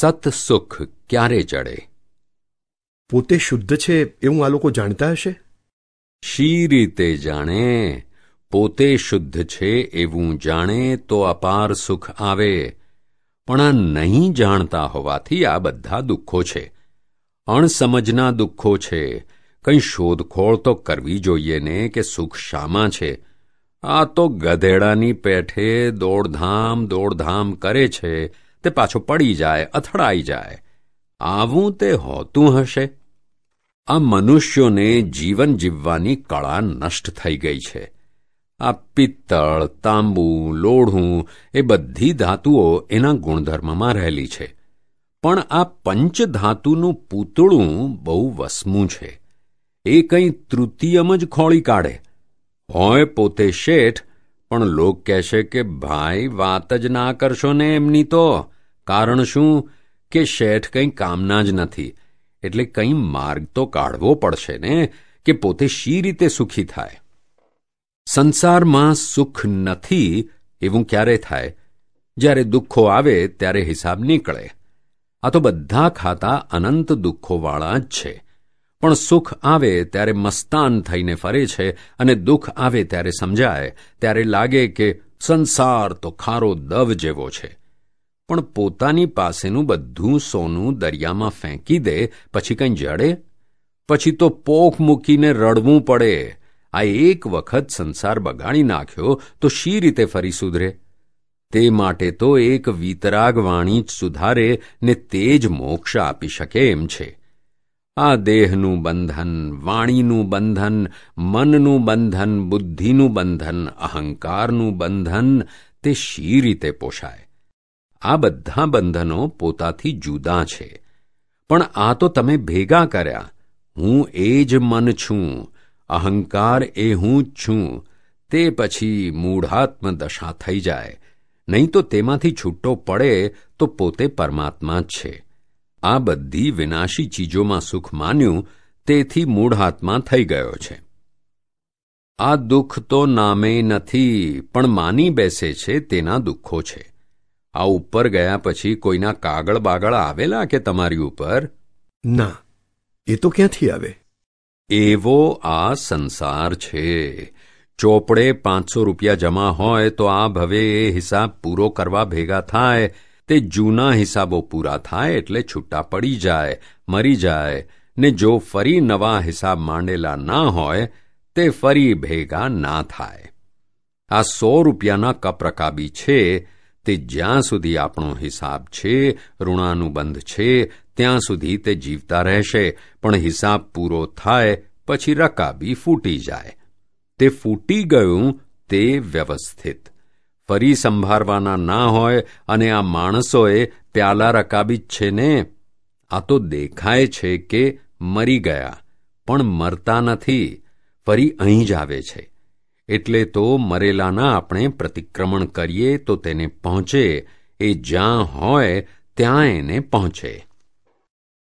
સત સુખ ક્યારે ચડે? પોતે શુદ્ધ છે એવું આ લોકો જાણતા હશે? શી રીતે જાણે? પોતે શુદ્ધ છે એવું જાણે તો અપાર સુખ આવે. પણ આ નહીં જાણતા હોવાથી આ બધા દુઃખો છે. અણસમજના દુઃખો છે. કંઈ શોધખોળ તો કરવી જોઈએ ને કે સુખ શામાં છે. આ તો ગધેડાની પેઠે દોડધામ દોડધામ કરે છે. તે પાછો પડી જાય, અથડાઈ જાય. આવું તે હોતું હશે. આ મનુષ્યોને જીવન જીવવાની કળા નષ્ટ થઈ ગઈ છે. આ પિત્તળ, તાંબુ, લોઢું એ બધી ધાતુઓ એના ગુણધર્મમાં રહેલી છે. પણ આ પંચધાતુનું પૂતળું બહુ વસમું છે. એ કંઈ તૃતીયમ જ ખોળી કાઢે. હોય પોતે શેઠ, પણ લોક કહેશે કે, ભાઈ, વાત જ ના કરશો ને એમની તો. કારણ શું? કે શેઠ કંઈ કામના જ નથી. એટલે કંઈ માર્ગ તો કાઢવો પડશે ને, કે પોતે શી રીતે સુખી થાય? સંસારમાં સુખ નથી એવું ક્યારે થાય? જ્યારે દુઃખો આવે ત્યારે હિસાબ નીકળે. આ તો બધા ખાતા અનંત દુઃખોવાળા જ છે. પણ સુખ આવે ત્યારે મસ્તાન થઈને ફરે છે અને દુઃખ આવે ત્યારે સમજાય, ત્યારે લાગે કે સંસાર તો ખારો દવ જેવો છે. પણ પોતાની પાસેનું બધું સોનું દરિયામાં ફેંકી દે, પછી કંઈ જડે? પછી તો પોખ મૂકીને રડવું પડે. આ એક વખત સંસાર બગાડી નાખ્યો, તો શી રીતે ફરી સુધરે? તે માટે તો એક વીતરાગ વાણી જ સુધારે ને તે જ મોક્ષ આપી શકે એમ છે. આ દેહનું બંધન, વાણીનું બંધન, મનનું બંધન, બુદ્ધિનું બંધન, અહંકારનું બંધન, તે શી રીતે પોષાય? આ બધા બંધનો પોતાથી જુદા છે. પણ આ તો તમે ભેગા કર્યા. હું એ જ મન છું, અહંકાર એ હું જ છું. તે પછી મૂઢાત્મ દશા થઈ જાય. નહીં તો તેમાંથી છૂટો પડે તો પોતે પરમાત્મા જ છે. આ બધી વિનાશી ચીજોમાં સુખ માન્યું, તેથી મૂઢાત્મા થઈ ગયો છે. આ દુઃખ તો નામે નથી, પણ માની બેસે છે તેના દુઃખો છે. આ ઉપર ગયા પછી કોઈના કાગળ બાગળ આવેલા કે તમારી ઉપર? ના એ તો ક્યાંથી આવે? એવો આ સંસાર છે. ચોપડે પાંચસો રૂપિયા જમા હોય તો આ ભવે એ હિસાબ પૂરો કરવા ભેગા થાય. તે જૂના હિસાબો પૂરા થાય એટલે છૂટા પડી જાય મરી જાય. ને જો ફરી નવા હિસાબ માંડેલા ના હોય તે ફરી ભેગા ના થાય. આ સો રૂપિયાના કપ રકાબી છે. તે જ્યાં સુધી આપણો હિસાબ છે, ઋણાનુબંધ છે, ત્યાં સુધી તે જીવતા રહેશે. પણ હિસાબ પૂરો થાય, પછી રકાબી ફૂટી જાય. તે ફૂટી ગયું, તે વ્યવસ્થિત. ફરી સંભાળવાના ના હોય અને આ માણસોએ પ્યાલા રકાબી જ છે ને? આ તો દેખાય છે કે મરી ગયા, પણ મરતા નથી. ફરી અહીં જ આવે છે. એટલે તો મરેલાના આપણે પ્રતિક્રમણ કરીએ તો તેને પહોંચે, એ જ્યાં હોય ત્યાં એને પહોંચે.